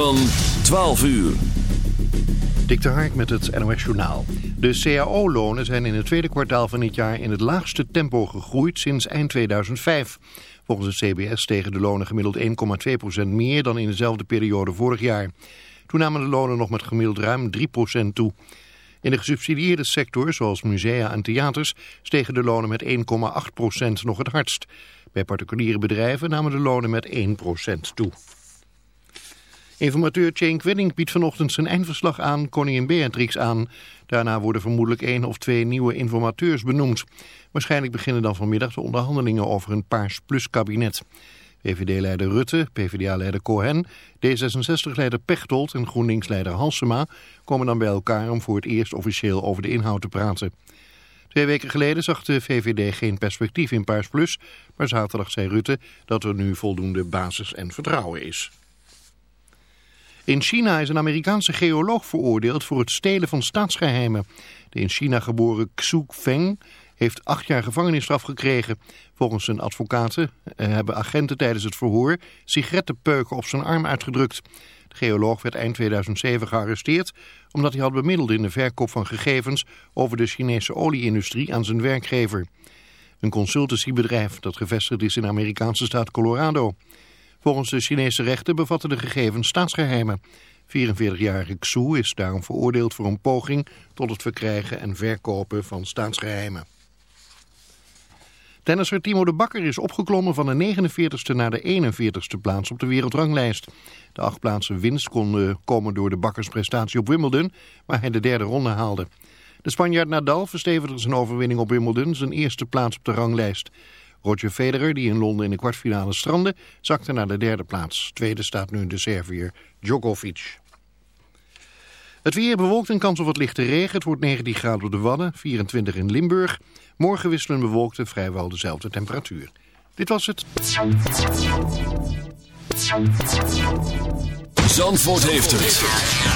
Van 12 uur. Dik de Hark met het NOS Journaal. De CAO-lonen zijn in het tweede kwartaal van dit jaar in het laagste tempo gegroeid sinds eind 2005. Volgens het CBS stegen de lonen gemiddeld 1,2% meer dan in dezelfde periode vorig jaar. Toen namen de lonen nog met gemiddeld ruim 3% toe. In de gesubsidieerde sector, zoals musea en theaters, stegen de lonen met 1,8% nog het hardst. Bij particuliere bedrijven namen de lonen met 1% toe. Informateur Jane Quinning biedt vanochtend zijn eindverslag aan koningin Beatrix aan. Daarna worden vermoedelijk één of twee nieuwe informateurs benoemd. Waarschijnlijk beginnen dan vanmiddag de onderhandelingen over een Paars Plus kabinet. VVD-leider Rutte, PvdA-leider Cohen, D66-leider Pechtold en GroenLinks-leider Halsema komen dan bij elkaar om voor het eerst officieel over de inhoud te praten. Twee weken geleden zag de VVD geen perspectief in Paars Plus, maar zaterdag zei Rutte dat er nu voldoende basis en vertrouwen is. In China is een Amerikaanse geoloog veroordeeld voor het stelen van staatsgeheimen. De in China geboren Xu Feng heeft acht jaar gevangenisstraf gekregen. Volgens zijn advocaten eh, hebben agenten tijdens het verhoor sigarettenpeuken op zijn arm uitgedrukt. De geoloog werd eind 2007 gearresteerd omdat hij had bemiddeld in de verkoop van gegevens over de Chinese olieindustrie aan zijn werkgever. Een consultancybedrijf dat gevestigd is in de Amerikaanse staat Colorado. Volgens de Chinese rechten bevatten de gegevens staatsgeheimen. 44-jarige Xu is daarom veroordeeld voor een poging tot het verkrijgen en verkopen van staatsgeheimen. Tennisser Timo de Bakker is opgeklommen van de 49ste naar de 41ste plaats op de wereldranglijst. De acht plaatsen winst kon komen door de Bakkers prestatie op Wimbledon, waar hij de derde ronde haalde. De Spanjaard Nadal verstevigde zijn overwinning op Wimbledon, zijn eerste plaats op de ranglijst. Roger Federer, die in Londen in de kwartfinale strandde, zakte naar de derde plaats. Tweede staat nu de Serviër Djokovic. Het weer bewolkt en kans op wat lichte regen. Het wordt 19 graden op de Wadden, 24 in Limburg. Morgen wisselen bewolkt en vrijwel dezelfde temperatuur. Dit was het. Zandvoort heeft het.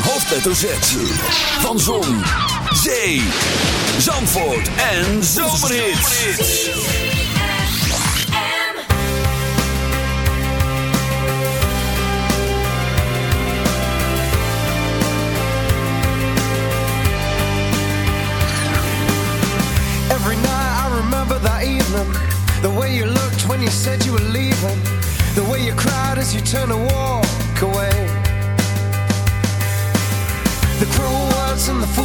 Hoofdletter Z. Van Zon, Zee, Zandvoort en Zomerhits. Every night I remember that evening. The way you looked when you said you were leaving. The way you cried as you turned to walk away.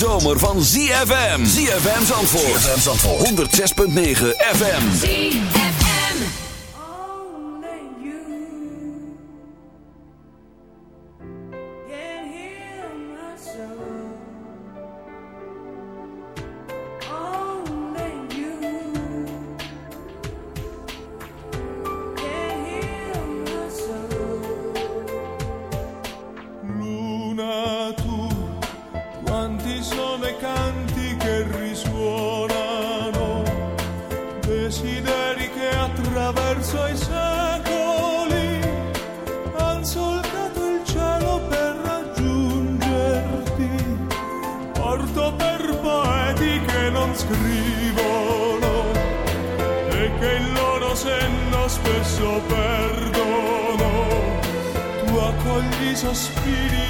zomer van ZFM. ZFM Zandvoort. ZFM Zandvoort. 106.9 FM. ZFM. Only you can hear my soul. Spirit.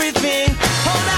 everything. Hold on.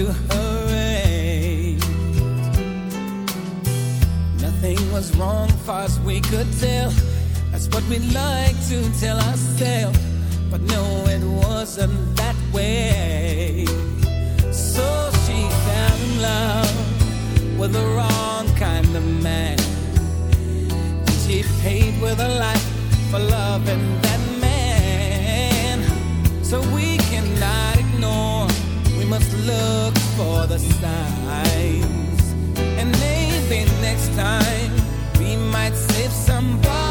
to. Nothing was wrong, far as we could tell. That's what we like to tell ourselves. But no, it wasn't that way. So she fell in love with the wrong kind of man. And she paid with her life for loving that man. So we cannot must look for the signs. And maybe next time we might save somebody.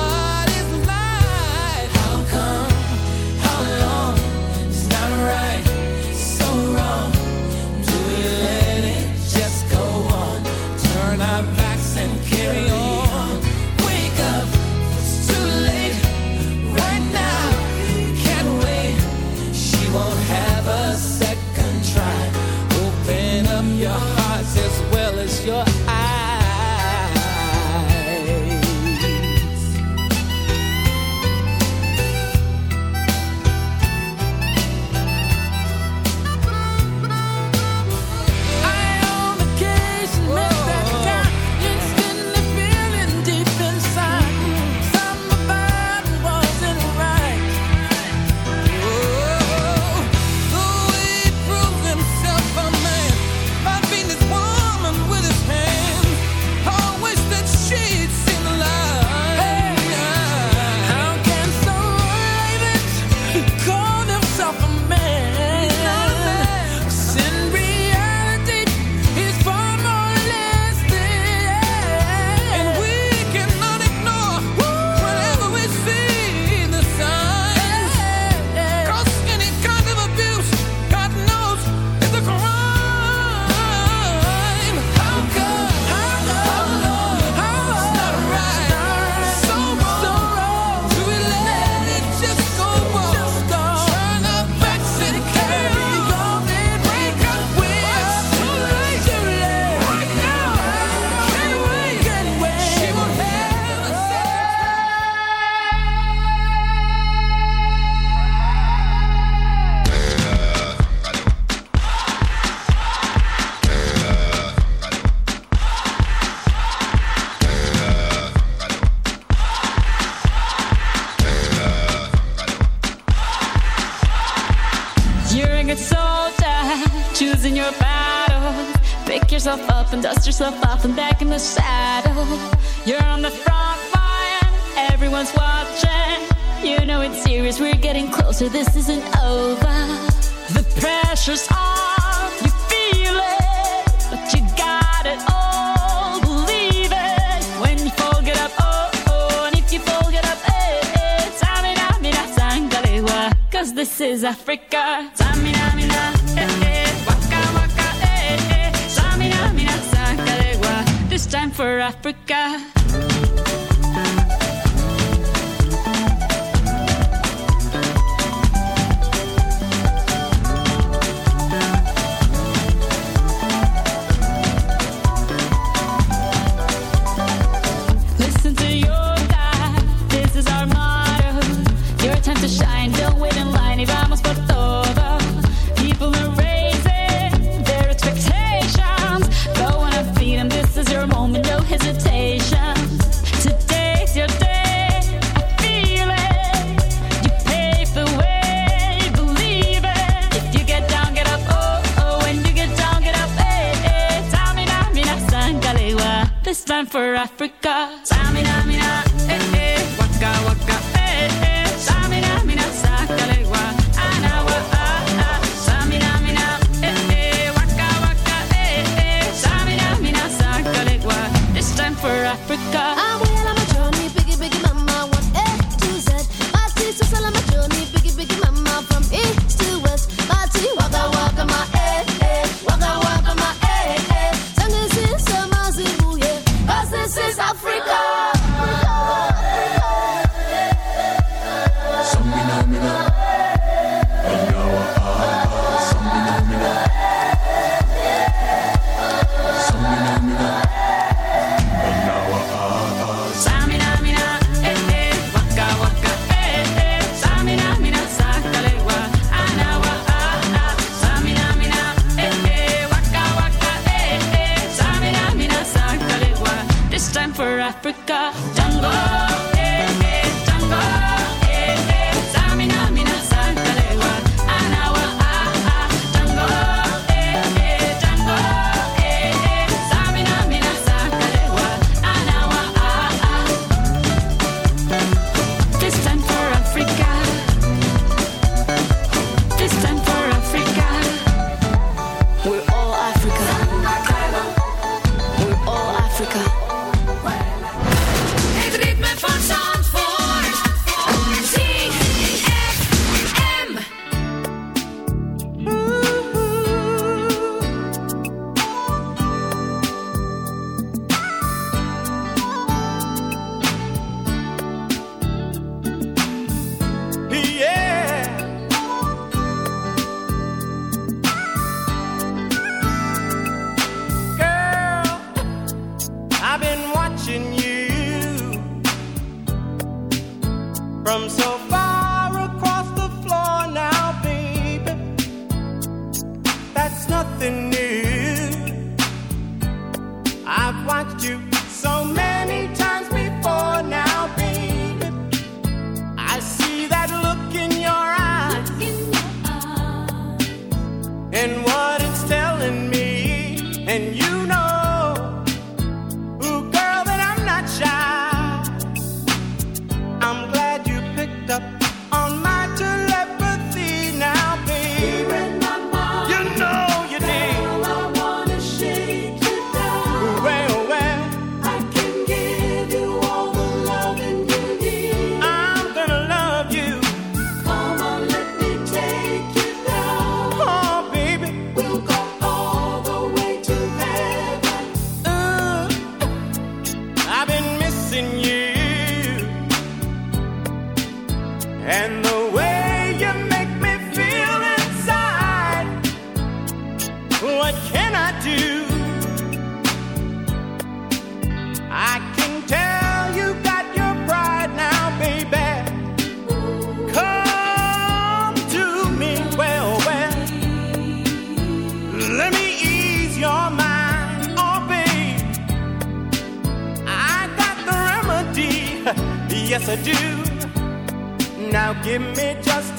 you're mine, oh. I got the remedy, yes I do. Now give me just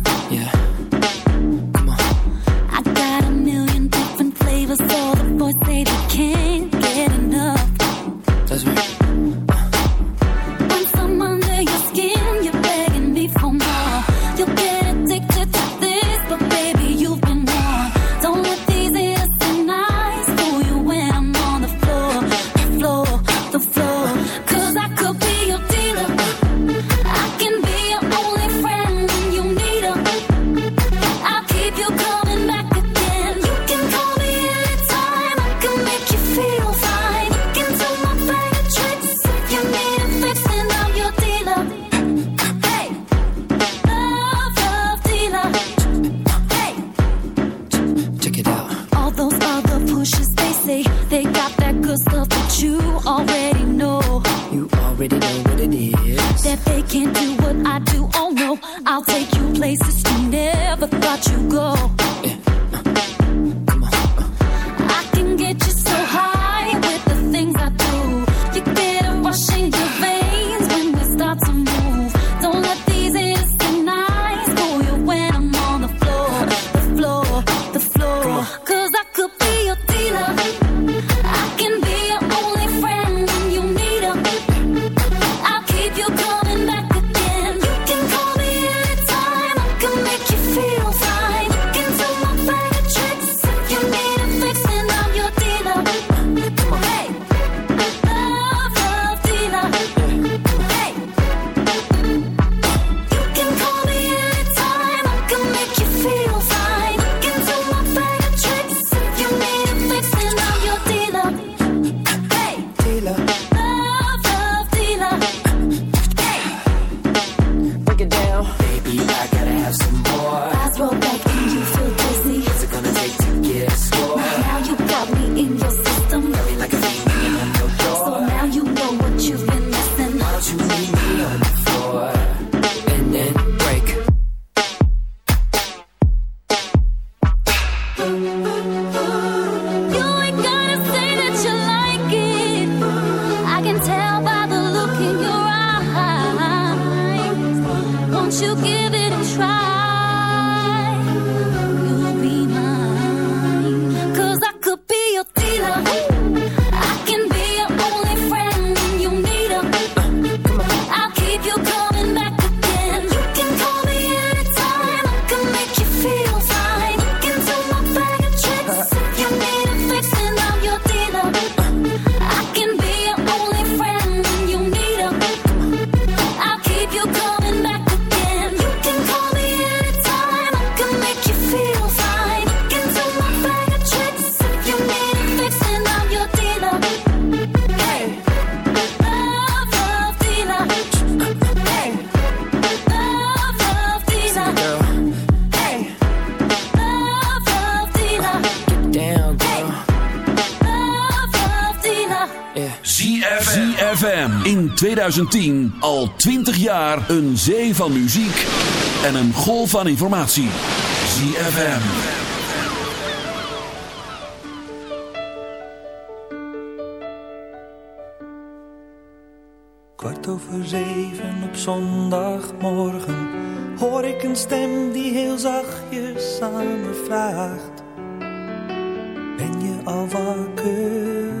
In 2010 al 20 jaar een zee van muziek en een golf van informatie. ZFM. Kwart over zeven op zondagmorgen hoor ik een stem die heel zachtjes aan me vraagt: Ben je al wakker,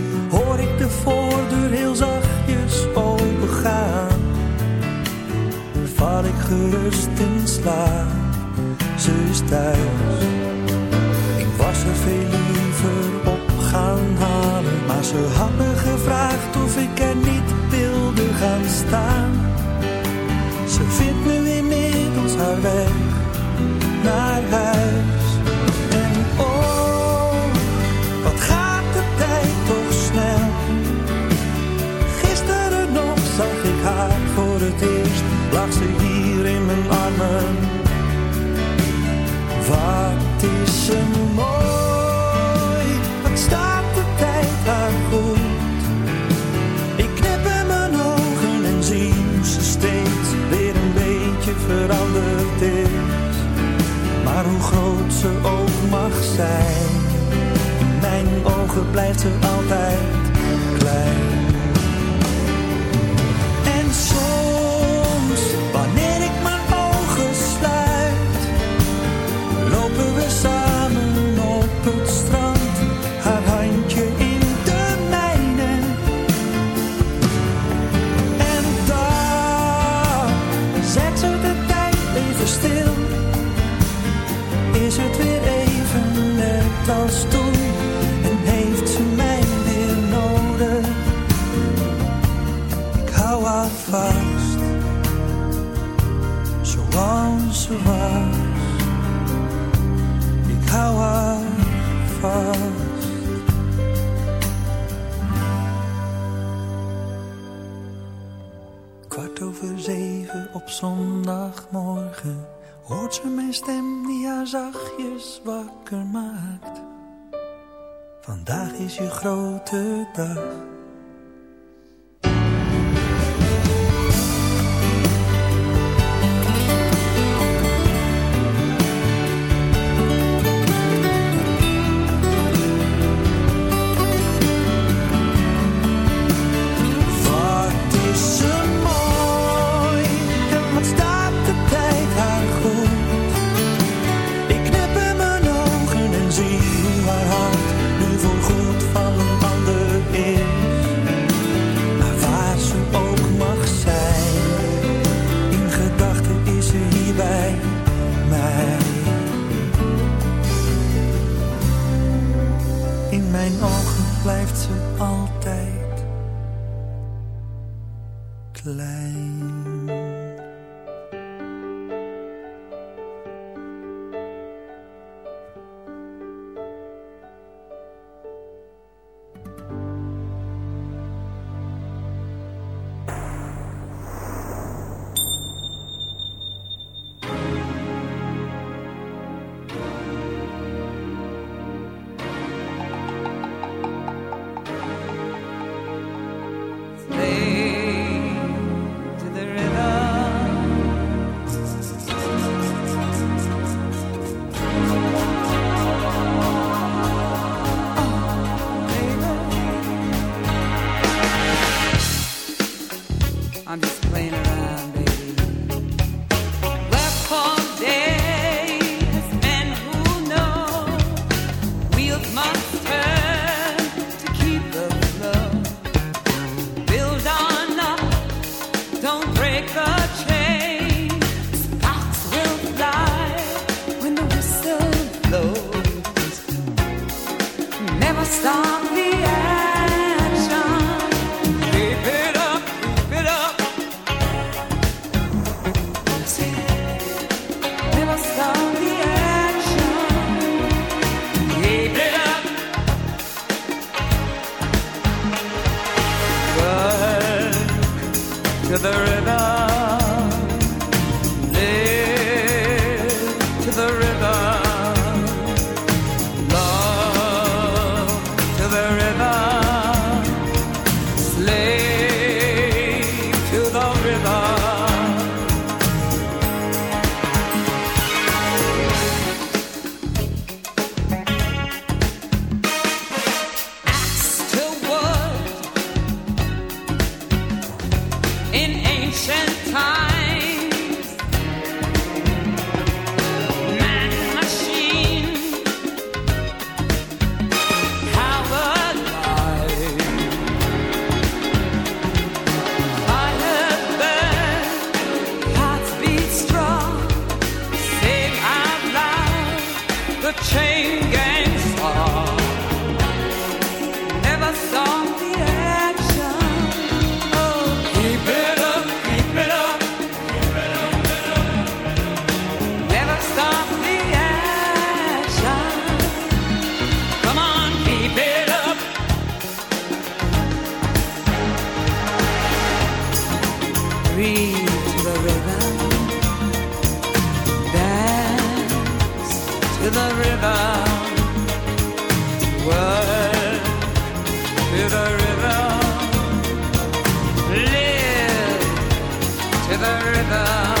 hoor ik de voordeur heel zachtjes opengaan. Val ik gerust in slaap, ze is thuis. Zijn, in mijn ogen blijft ze altijd klein. Zachtjes wakker maakt. Vandaag is je grote dag. stop me. to the river.